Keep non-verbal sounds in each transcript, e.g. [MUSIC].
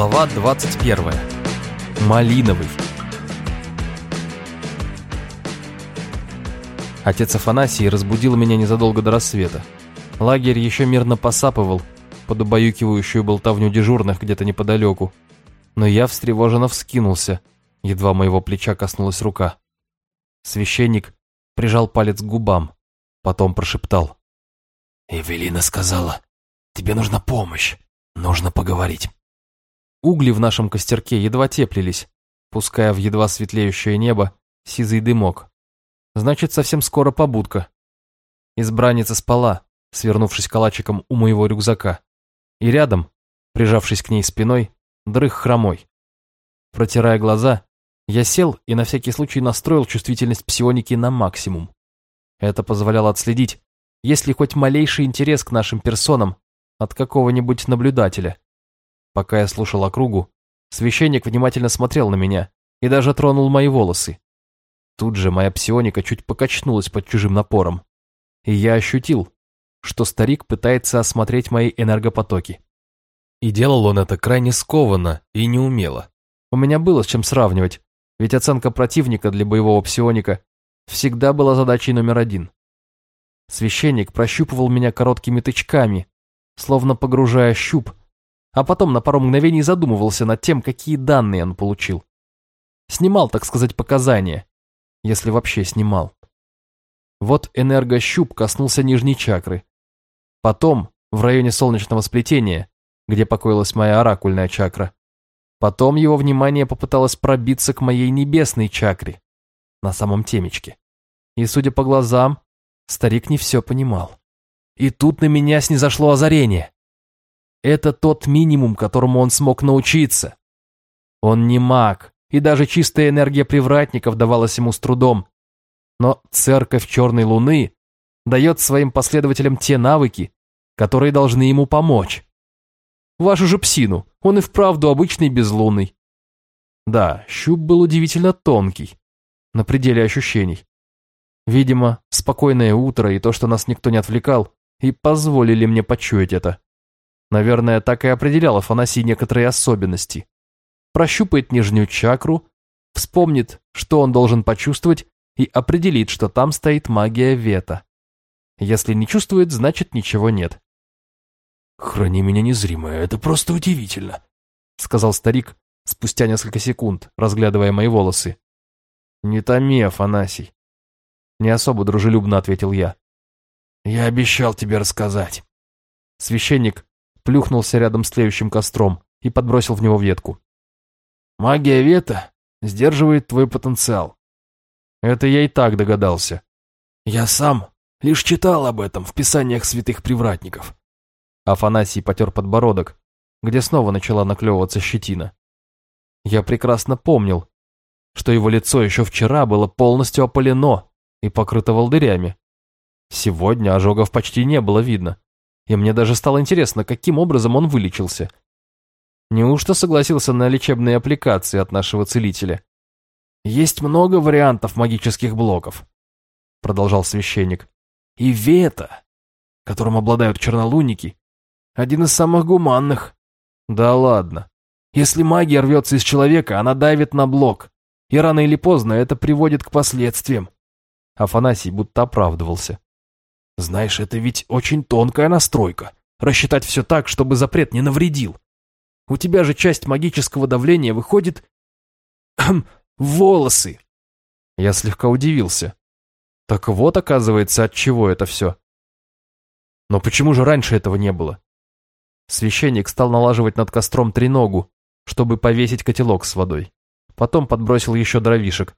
Глава 21. Малиновый. Отец Афанасий разбудил меня незадолго до рассвета. Лагерь еще мирно посапывал под убаюкивающую болтовню дежурных где-то неподалеку. Но я встревоженно вскинулся, едва моего плеча коснулась рука. Священник прижал палец к губам, потом прошептал. «Эвелина сказала, тебе нужна помощь, нужно поговорить». Угли в нашем костерке едва теплились, пуская в едва светлеющее небо сизый дымок. Значит, совсем скоро побудка. Избранница спала, свернувшись калачиком у моего рюкзака. И рядом, прижавшись к ней спиной, дрых хромой. Протирая глаза, я сел и на всякий случай настроил чувствительность псионики на максимум. Это позволяло отследить, есть ли хоть малейший интерес к нашим персонам от какого-нибудь наблюдателя. Пока я слушал округу, священник внимательно смотрел на меня и даже тронул мои волосы. Тут же моя псионика чуть покачнулась под чужим напором, и я ощутил, что старик пытается осмотреть мои энергопотоки. И делал он это крайне скованно и неумело. У меня было с чем сравнивать, ведь оценка противника для боевого псионика всегда была задачей номер один. Священник прощупывал меня короткими тычками, словно погружая щуп а потом на пару мгновений задумывался над тем, какие данные он получил. Снимал, так сказать, показания, если вообще снимал. Вот энергощуп коснулся нижней чакры. Потом, в районе солнечного сплетения, где покоилась моя оракульная чакра. Потом его внимание попыталось пробиться к моей небесной чакре, на самом темечке. И, судя по глазам, старик не все понимал. И тут на меня снизошло озарение. Это тот минимум, которому он смог научиться. Он не маг, и даже чистая энергия привратников давалась ему с трудом. Но церковь Черной Луны дает своим последователям те навыки, которые должны ему помочь. Вашу же псину, он и вправду обычный безлунный. Да, щуп был удивительно тонкий, на пределе ощущений. Видимо, спокойное утро и то, что нас никто не отвлекал, и позволили мне почуять это. Наверное, так и определял Афанасий некоторые особенности. Прощупает нижнюю чакру, вспомнит, что он должен почувствовать, и определит, что там стоит магия Вета. Если не чувствует, значит ничего нет. «Храни меня незримое, это просто удивительно», — сказал старик спустя несколько секунд, разглядывая мои волосы. «Не томи, Афанасий», — не особо дружелюбно ответил я. «Я обещал тебе рассказать». Священник плюхнулся рядом с тлеющим костром и подбросил в него ветку. «Магия Вета сдерживает твой потенциал». Это я и так догадался. «Я сам лишь читал об этом в писаниях святых привратников». Афанасий потер подбородок, где снова начала наклевываться щетина. Я прекрасно помнил, что его лицо еще вчера было полностью опалено и покрыто волдырями. Сегодня ожогов почти не было видно и мне даже стало интересно, каким образом он вылечился. Неужто согласился на лечебные аппликации от нашего целителя? «Есть много вариантов магических блоков», — продолжал священник. «И Вета, которым обладают чернолунники, один из самых гуманных». «Да ладно. Если магия рвется из человека, она давит на блок, и рано или поздно это приводит к последствиям». Афанасий будто оправдывался. Знаешь, это ведь очень тонкая настройка. Рассчитать все так, чтобы запрет не навредил. У тебя же часть магического давления выходит... [CLEARS THROAT] волосы. Я слегка удивился. Так вот, оказывается, от чего это все. Но почему же раньше этого не было? Священник стал налаживать над костром треногу, чтобы повесить котелок с водой. Потом подбросил еще дровишек.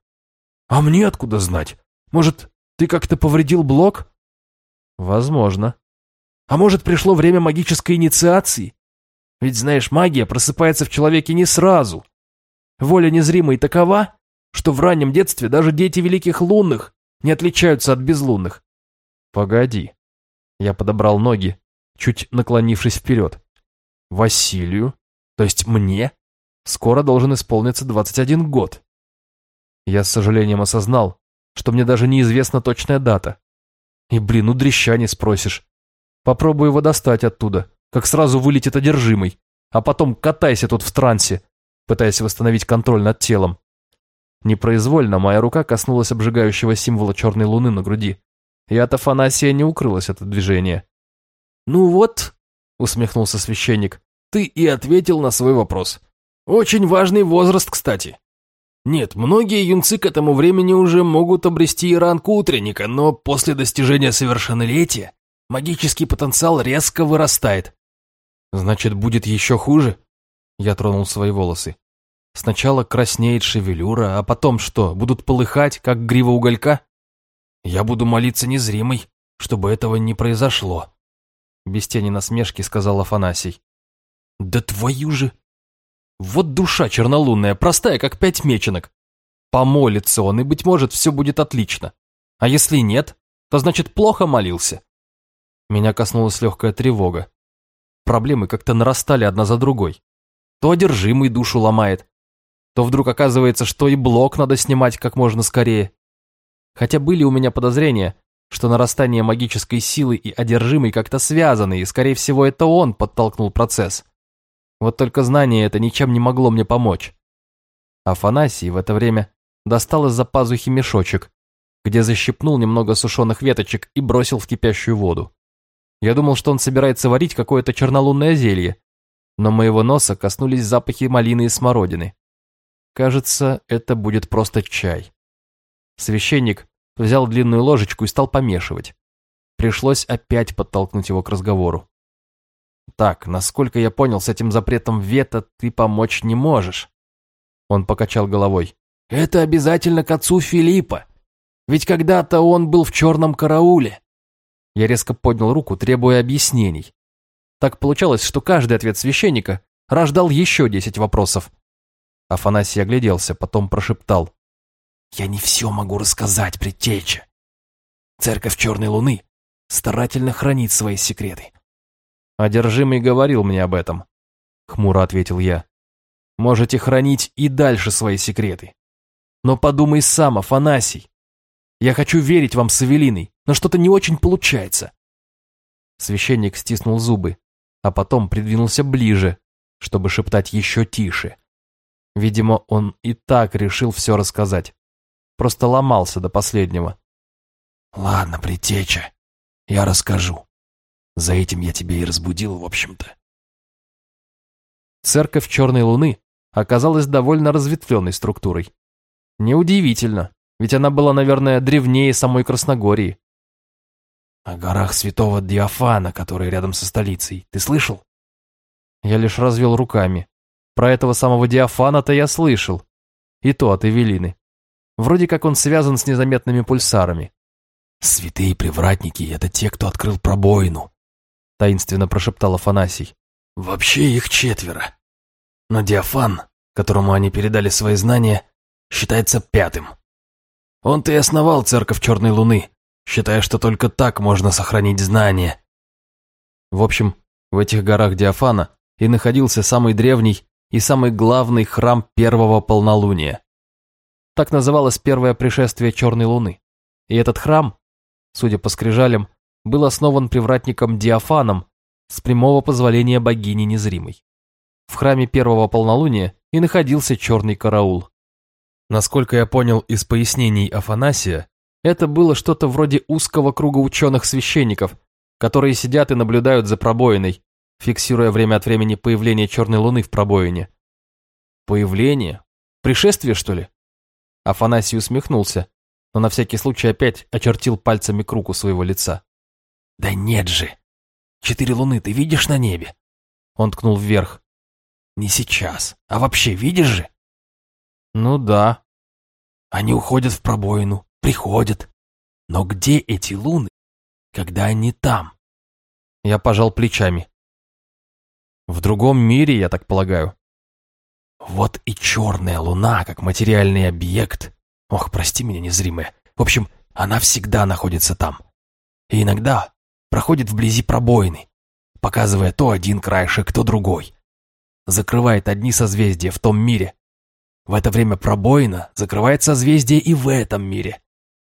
«А мне откуда знать? Может, ты как-то повредил блок?» Возможно. А может, пришло время магической инициации? Ведь, знаешь, магия просыпается в человеке не сразу. Воля незримой такова, что в раннем детстве даже дети великих лунных не отличаются от безлунных. Погоди. Я подобрал ноги, чуть наклонившись вперед. Василию, то есть мне, скоро должен исполниться 21 год. Я с сожалением осознал, что мне даже неизвестна точная дата. И, блин, у дрища не спросишь. Попробую его достать оттуда, как сразу вылетит одержимый. а потом катайся тут в трансе, пытаясь восстановить контроль над телом. Непроизвольно моя рука коснулась обжигающего символа черной луны на груди, и от Афанасия не укрылось это движение. «Ну вот», — усмехнулся священник, — «ты и ответил на свой вопрос. Очень важный возраст, кстати. Нет, многие юнцы к этому времени уже могут обрести ранг утренника, но после достижения совершеннолетия магический потенциал резко вырастает. Значит, будет еще хуже? Я тронул свои волосы. Сначала краснеет шевелюра, а потом что, будут полыхать, как грива уголька? Я буду молиться незримой, чтобы этого не произошло. Без тени насмешки сказал Афанасий. Да твою же! Вот душа чернолунная, простая, как пять меченок. Помолится он, и, быть может, все будет отлично. А если нет, то значит плохо молился. Меня коснулась легкая тревога. Проблемы как-то нарастали одна за другой. То одержимый душу ломает, то вдруг оказывается, что и блок надо снимать как можно скорее. Хотя были у меня подозрения, что нарастание магической силы и одержимый как-то связаны, и, скорее всего, это он подтолкнул процесс. Вот только знание это ничем не могло мне помочь. Афанасий в это время достал из-за пазухи мешочек, где защипнул немного сушеных веточек и бросил в кипящую воду. Я думал, что он собирается варить какое-то чернолунное зелье, но моего носа коснулись запахи малины и смородины. Кажется, это будет просто чай. Священник взял длинную ложечку и стал помешивать. Пришлось опять подтолкнуть его к разговору. Так, насколько я понял, с этим запретом вето ты помочь не можешь. Он покачал головой. Это обязательно к отцу Филиппа. Ведь когда-то он был в черном карауле. Я резко поднял руку, требуя объяснений. Так получалось, что каждый ответ священника рождал еще десять вопросов. Афанасий огляделся, потом прошептал. «Я не все могу рассказать, предтеча. Церковь Черной Луны старательно хранит свои секреты. «Одержимый говорил мне об этом», — хмуро ответил я. «Можете хранить и дальше свои секреты. Но подумай сам, Афанасий. Я хочу верить вам с Эвелиной, но что-то не очень получается». Священник стиснул зубы, а потом придвинулся ближе, чтобы шептать еще тише. Видимо, он и так решил все рассказать. Просто ломался до последнего. «Ладно, притеча, я расскажу. За этим я тебя и разбудил, в общем-то. Церковь Черной Луны оказалась довольно разветвленной структурой. Неудивительно, ведь она была, наверное, древнее самой Красногории. О горах Святого Диофана, которые рядом со столицей, ты слышал? Я лишь развел руками. Про этого самого Диофана-то я слышал. И то от Эвелины. Вроде как он связан с незаметными пульсарами. Святые привратники — это те, кто открыл пробоину, таинственно прошептал Афанасий. «Вообще их четверо. Но Диафан, которому они передали свои знания, считается пятым. Он-то и основал церковь Черной Луны, считая, что только так можно сохранить знания». В общем, в этих горах Диафана и находился самый древний и самый главный храм первого полнолуния. Так называлось первое пришествие Черной Луны. И этот храм, судя по скрижалям, был основан привратником Диафаном с прямого позволения богини незримой. В храме первого полнолуния и находился черный караул. Насколько я понял из пояснений Афанасия, это было что-то вроде узкого круга ученых-священников, которые сидят и наблюдают за пробоиной, фиксируя время от времени появление черной луны в пробоине. Появление? Пришествие, что ли? Афанасий усмехнулся, но на всякий случай опять очертил пальцами круг у своего лица. «Да нет же! Четыре луны ты видишь на небе?» Он ткнул вверх. «Не сейчас, а вообще видишь же?» «Ну да». «Они уходят в пробоину, приходят. Но где эти луны, когда они там?» Я пожал плечами. «В другом мире, я так полагаю». «Вот и черная луна, как материальный объект. Ох, прости меня, незримая. В общем, она всегда находится там. И иногда проходит вблизи пробоины, показывая то один краешек, то другой. Закрывает одни созвездия в том мире. В это время пробоина закрывает созвездие и в этом мире.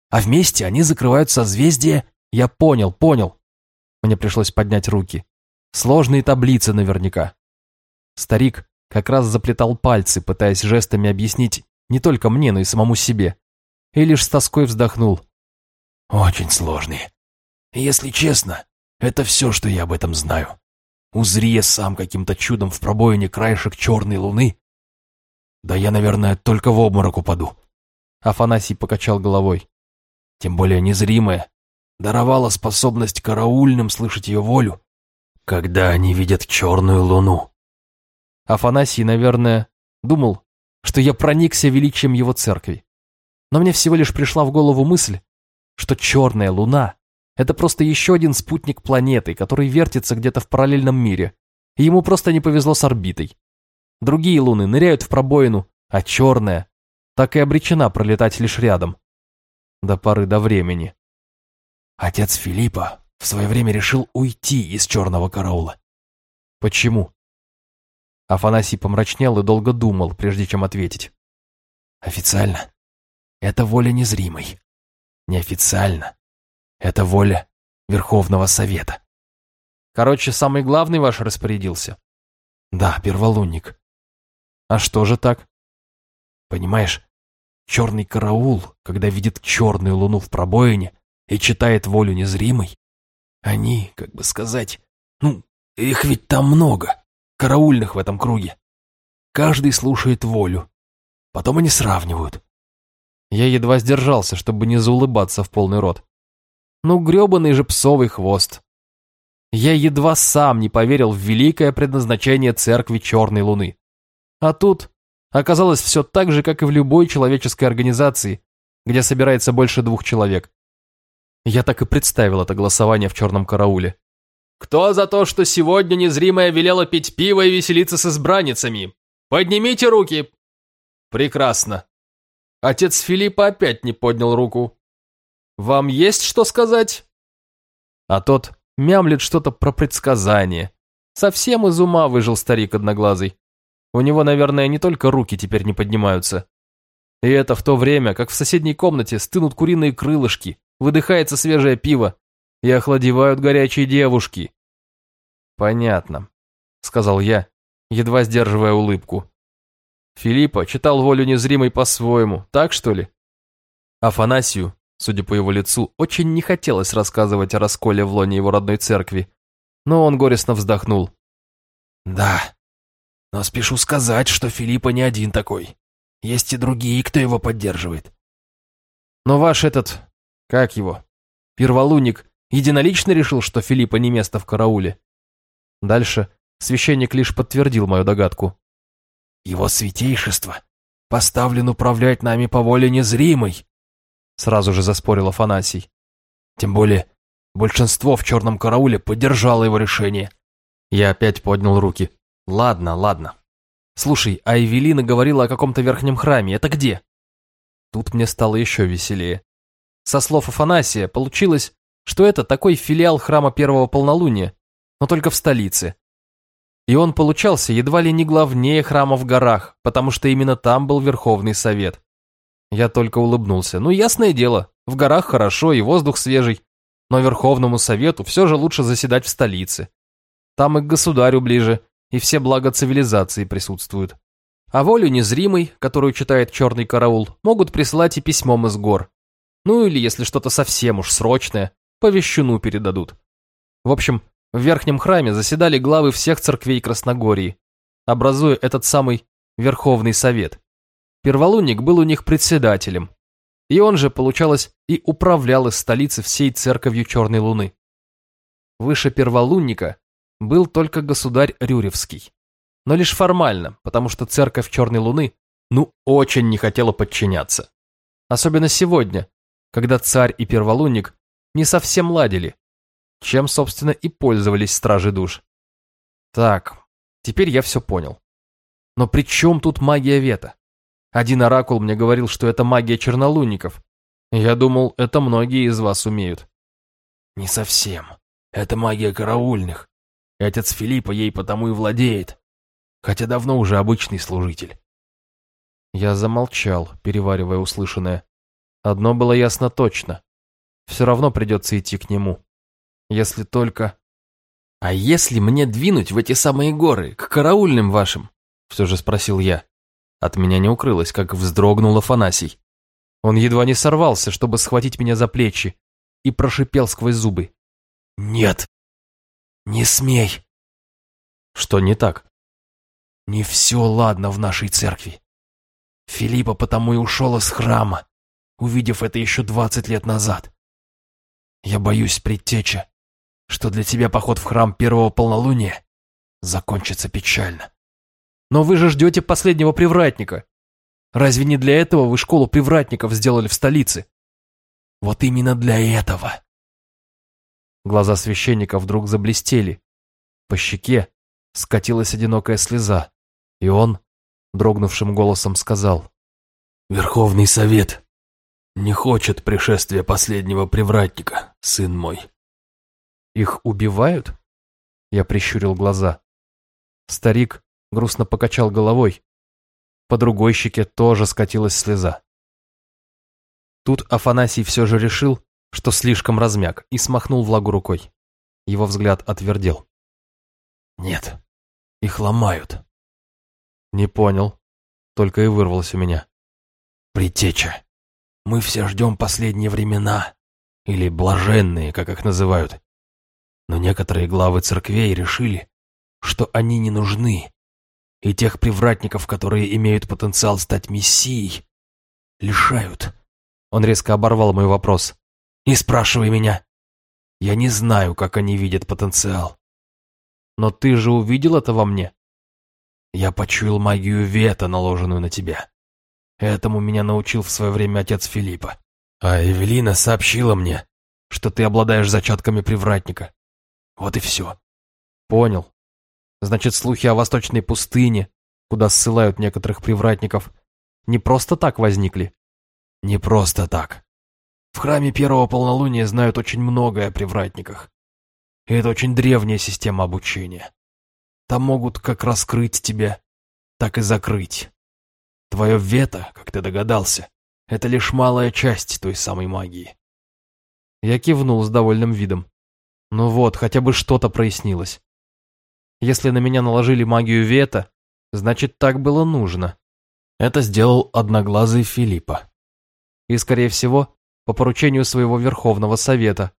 А вместе они закрывают созвездие... Я понял, понял. Мне пришлось поднять руки. Сложные таблицы наверняка. Старик как раз заплетал пальцы, пытаясь жестами объяснить не только мне, но и самому себе. И лишь с тоской вздохнул. «Очень сложные. Если честно, это все, что я об этом знаю. Узри я сам каким-то чудом в пробоине краешек черной луны. Да я, наверное, только в обморок упаду». Афанасий покачал головой. Тем более незримая, даровала способность караульным слышать ее волю, когда они видят черную луну. Афанасий, наверное, думал, что я проникся величием его церкви. Но мне всего лишь пришла в голову мысль, что черная луна — это просто еще один спутник планеты, который вертится где-то в параллельном мире, и ему просто не повезло с орбитой. Другие луны ныряют в пробоину, а черная так и обречена пролетать лишь рядом. До поры до времени. Отец Филиппа в свое время решил уйти из черного караула. Почему? Афанасий помрачнел и долго думал, прежде чем ответить. Официально это воля незримой. Неофициально это воля Верховного Совета. Короче, самый главный ваш распорядился? Да, перволунник. А что же так? Понимаешь, черный караул, когда видит черную луну в пробоине и читает волю незримой, они, как бы сказать, ну, их ведь там много, караульных в этом круге. Каждый слушает волю. Потом они сравнивают. Я едва сдержался, чтобы не заулыбаться в полный рот. Ну, гребаный же псовый хвост. Я едва сам не поверил в великое предназначение церкви Черной Луны. А тут оказалось все так же, как и в любой человеческой организации, где собирается больше двух человек. Я так и представил это голосование в черном карауле. «Кто за то, что сегодня незримая велела пить пиво и веселиться с избранницами? Поднимите руки!» «Прекрасно!» Отец Филиппа опять не поднял руку. «Вам есть что сказать?» А тот мямлет что-то про предсказание. Совсем из ума выжил старик одноглазый. У него, наверное, не только руки теперь не поднимаются. И это в то время, как в соседней комнате стынут куриные крылышки, выдыхается свежее пиво и охладевают горячие девушки. «Понятно», — сказал я, едва сдерживая улыбку. Филиппа читал волю незримой по-своему, так что ли? Афанасию, судя по его лицу, очень не хотелось рассказывать о расколе в лоне его родной церкви, но он горестно вздохнул. «Да, но спешу сказать, что Филиппа не один такой. Есть и другие, кто его поддерживает. Но ваш этот... Как его? Перволунник единолично решил, что Филиппа не место в карауле. Дальше священник лишь подтвердил мою догадку. Его святейшество поставлен управлять нами по воле незримой, сразу же заспорил Афанасий. Тем более, большинство в черном карауле поддержало его решение. Я опять поднял руки. Ладно, ладно. Слушай, а Эвелина говорила о каком-то верхнем храме. Это где? Тут мне стало еще веселее. Со слов Афанасия получилось, что это такой филиал храма первого полнолуния, но только в столице. И он получался едва ли не главнее храма в горах, потому что именно там был Верховный Совет. Я только улыбнулся. Ну, ясное дело, в горах хорошо и воздух свежий, но Верховному Совету все же лучше заседать в столице. Там и к государю ближе, и все блага цивилизации присутствуют. А волю незримой, которую читает черный караул, могут присылать и письмом из гор. Ну или, если что-то совсем уж срочное, по передадут. В общем, в верхнем храме заседали главы всех церквей Красногории, образуя этот самый Верховный Совет. Перволунник был у них председателем, и он же, получалось, и управлял из столицы всей церковью Черной Луны. Выше Перволунника был только государь Рюревский. Но лишь формально, потому что церковь Черной Луны ну очень не хотела подчиняться. Особенно сегодня, когда царь и перволунник не совсем ладили, чем, собственно, и пользовались стражи душ. Так, теперь я все понял. Но при чем тут магия Вета? Один оракул мне говорил, что это магия чернолунников. Я думал, это многие из вас умеют. Не совсем. Это магия караульных. И отец Филиппа ей потому и владеет, хотя давно уже обычный служитель. Я замолчал, переваривая услышанное. Одно было ясно точно. Все равно придется идти к нему. Если только... «А если мне двинуть в эти самые горы, к караульным вашим?» Все же спросил я. От меня не укрылось, как вздрогнул Афанасий. Он едва не сорвался, чтобы схватить меня за плечи, и прошипел сквозь зубы. «Нет, не смей!» «Что не так?» «Не все ладно в нашей церкви. Филиппа потому и ушел из храма, увидев это еще двадцать лет назад. Я боюсь, предтеча, что для тебя поход в храм первого полнолуния закончится печально. Но вы же ждете последнего привратника. Разве не для этого вы школу привратников сделали в столице? Вот именно для этого. Глаза священника вдруг заблестели. По щеке скатилась одинокая слеза, и он, дрогнувшим голосом, сказал. «Верховный совет не хочет пришествия последнего привратника, сын мой». «Их убивают?» Я прищурил глаза. Старик грустно покачал головой. По другой щеке тоже скатилась слеза. Тут Афанасий все же решил, что слишком размяк, и смахнул влагу рукой. Его взгляд отвердел. «Нет, их ломают». «Не понял», только и вырвалось у меня. «Притеча, мы все ждем последние времена, или блаженные, как их называют. Но некоторые главы церквей решили, что они не нужны, и тех привратников, которые имеют потенциал стать мессией, лишают. Он резко оборвал мой вопрос. «Не спрашивай меня. Я не знаю, как они видят потенциал». «Но ты же увидел это во мне?» «Я почуял магию вета, наложенную на тебя. Этому меня научил в свое время отец Филиппа. А Эвелина сообщила мне, что ты обладаешь зачатками привратника. Вот и все». «Понял. Значит, слухи о восточной пустыне, куда ссылают некоторых привратников, не просто так возникли?» «Не просто так. В храме первого полнолуния знают очень многое о привратниках. И это очень древняя система обучения. Там могут как раскрыть тебя, так и закрыть. Твое вето, как ты догадался, это лишь малая часть той самой магии. Я кивнул с довольным видом. Ну вот, хотя бы что-то прояснилось. Если на меня наложили магию вето, значит так было нужно. Это сделал одноглазый Филиппа. И, скорее всего, по поручению своего Верховного Совета.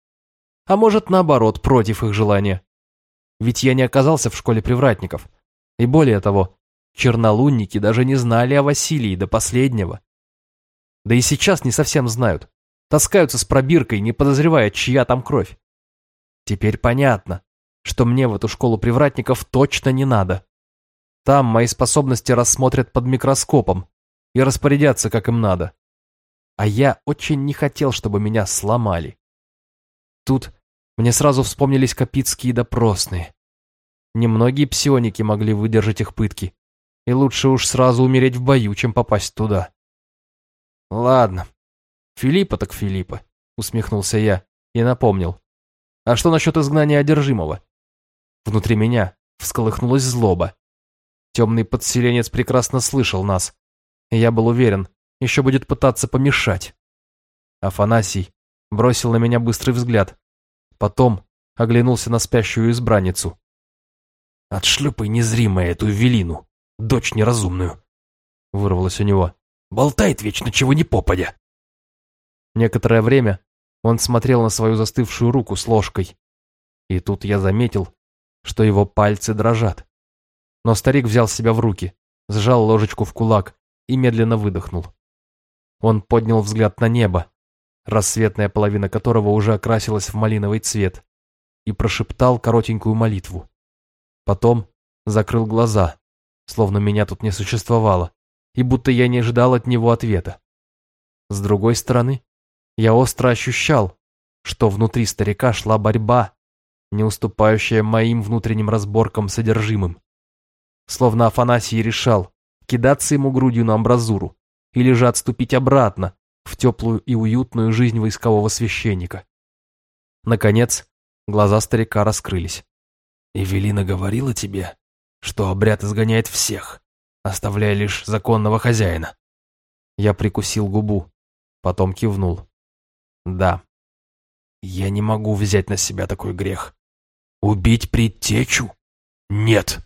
А может, наоборот, против их желания. Ведь я не оказался в школе привратников. И более того, чернолунники даже не знали о Василии до последнего. Да и сейчас не совсем знают. Таскаются с пробиркой, не подозревая, чья там кровь. Теперь понятно, что мне в эту школу привратников точно не надо. Там мои способности рассмотрят под микроскопом и распорядятся, как им надо. А я очень не хотел, чтобы меня сломали. Тут мне сразу вспомнились капитские допросные. Немногие псионики могли выдержать их пытки. И лучше уж сразу умереть в бою, чем попасть туда. Ладно. Филиппа так Филиппа, усмехнулся я и напомнил. А что насчет изгнания одержимого? Внутри меня всколыхнулась злоба. Темный подселенец прекрасно слышал нас. Я был уверен, еще будет пытаться помешать. Афанасий бросил на меня быстрый взгляд. Потом оглянулся на спящую избранницу. «Отшлепай незримая эту Велину, дочь неразумную!» Вырвалось у него. «Болтает вечно, чего не попадя!» Некоторое время он смотрел на свою застывшую руку с ложкой. И тут я заметил, что его пальцы дрожат. Но старик взял себя в руки, сжал ложечку в кулак и медленно выдохнул. Он поднял взгляд на небо, рассветная половина которого уже окрасилась в малиновый цвет, и прошептал коротенькую молитву. Потом закрыл глаза, словно меня тут не существовало, и будто я не ожидал от него ответа. С другой стороны, я остро ощущал, что внутри старика шла борьба, не уступающая моим внутренним разборкам содержимым. Словно Афанасий решал, кидаться ему грудью на амбразуру или же отступить обратно в теплую и уютную жизнь войскового священника. Наконец, глаза старика раскрылись. «Эвелина говорила тебе, что обряд изгоняет всех, оставляя лишь законного хозяина?» Я прикусил губу, потом кивнул. «Да». «Я не могу взять на себя такой грех. «Убить предтечу? Нет!»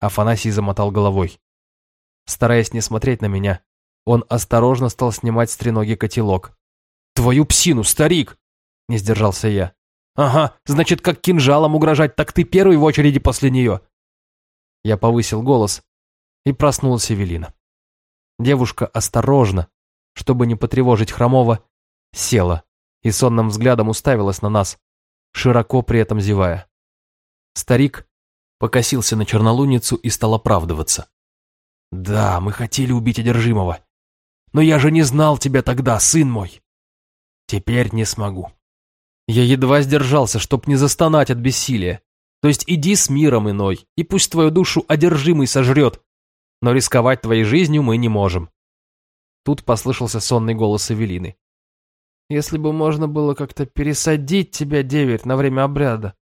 Афанасий замотал головой. Стараясь не смотреть на меня, он осторожно стал снимать с треноги котелок. «Твою псину, старик!» – не сдержался я. «Ага, значит, как кинжалом угрожать, так ты первый в очереди после нее!» Я повысил голос, и проснулась Эвелина. Девушка осторожно, чтобы не потревожить Хромова, села и сонным взглядом уставилась на нас, широко при этом зевая. Старик покосился на чернолуницу и стал оправдываться. «Да, мы хотели убить одержимого. Но я же не знал тебя тогда, сын мой. Теперь не смогу». Я едва сдержался, чтоб не застонать от бессилия. То есть иди с миром иной, и пусть твою душу одержимый сожрет, но рисковать твоей жизнью мы не можем. Тут послышался сонный голос Эвелины. Если бы можно было как-то пересадить тебя, деверь, на время обряда.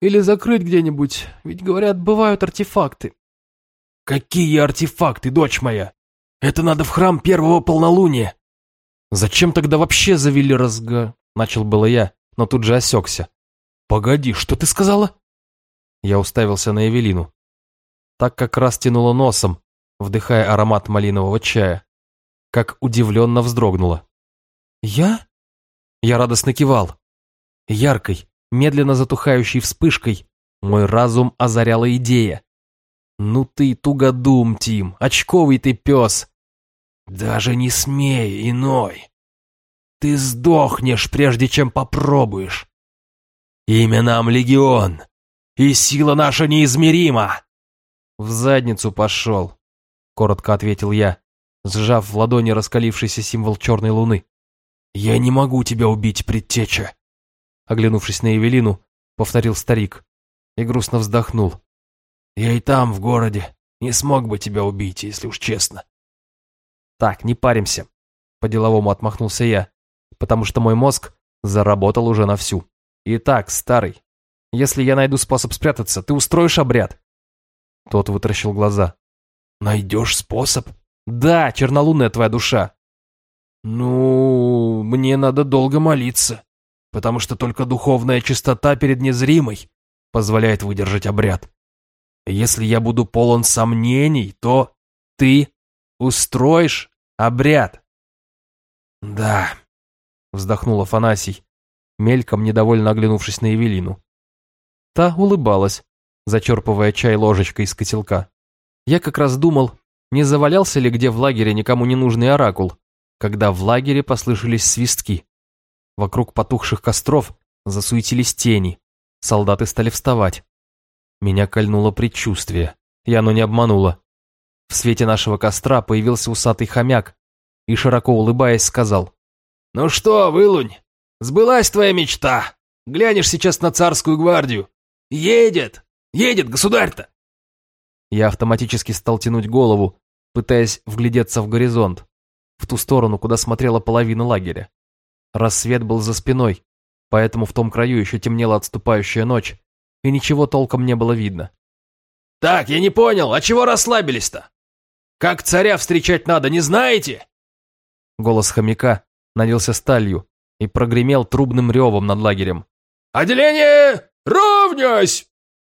Или закрыть где-нибудь, ведь, говорят, бывают артефакты. Какие артефакты, дочь моя? Это надо в храм первого полнолуния. Зачем тогда вообще завели разга... Начал было я, но тут же осекся. Погоди, что ты сказала? Я уставился на Эвелину. Так как раз тянула носом, вдыхая аромат малинового чая. Как удивленно вздрогнула. «Я?» Я радостно кивал. Яркой, медленно затухающей вспышкой мой разум озаряла идея. «Ну ты тугодум, Тим, очковый ты пес!» «Даже не смей, иной! Ты сдохнешь, прежде чем попробуешь! Имя нам Легион, и сила наша неизмерима!» «В задницу пошел», — коротко ответил я, сжав в ладони раскалившийся символ черной луны. «Я не могу тебя убить, предтеча!» Оглянувшись на Евелину, повторил старик и грустно вздохнул. «Я и там, в городе, не смог бы тебя убить, если уж честно». «Так, не паримся», — по-деловому отмахнулся я, потому что мой мозг заработал уже на всю. «Итак, старый, если я найду способ спрятаться, ты устроишь обряд?» Тот вытаращил глаза. «Найдешь способ?» «Да, чернолунная твоя душа». «Ну, мне надо долго молиться, потому что только духовная чистота перед незримой позволяет выдержать обряд. Если я буду полон сомнений, то ты устроишь обряд». «Да», — вздохнул Афанасий, мельком недовольно оглянувшись на Евелину. Та улыбалась, зачерпывая чай ложечкой из котелка. Я как раз думал, не завалялся ли где в лагере никому не нужный оракул, когда в лагере послышались свистки. Вокруг потухших костров засуетились тени, солдаты стали вставать. Меня кольнуло предчувствие, и оно не обмануло. В свете нашего костра появился усатый хомяк и, широко улыбаясь, сказал. «Ну что, вылунь, сбылась твоя мечта. Глянешь сейчас на царскую гвардию. Едет! Едет, государь-то!» Я автоматически стал тянуть голову, пытаясь вглядеться в горизонт, в ту сторону, куда смотрела половина лагеря. Рассвет был за спиной, поэтому в том краю еще темнела отступающая ночь, и ничего толком не было видно. «Так, я не понял, а чего расслабились-то? Как царя встречать надо, не знаете?» Голос хомяка налился сталью и прогремел трубным ревом над лагерем. «Отделение! Ровнясь!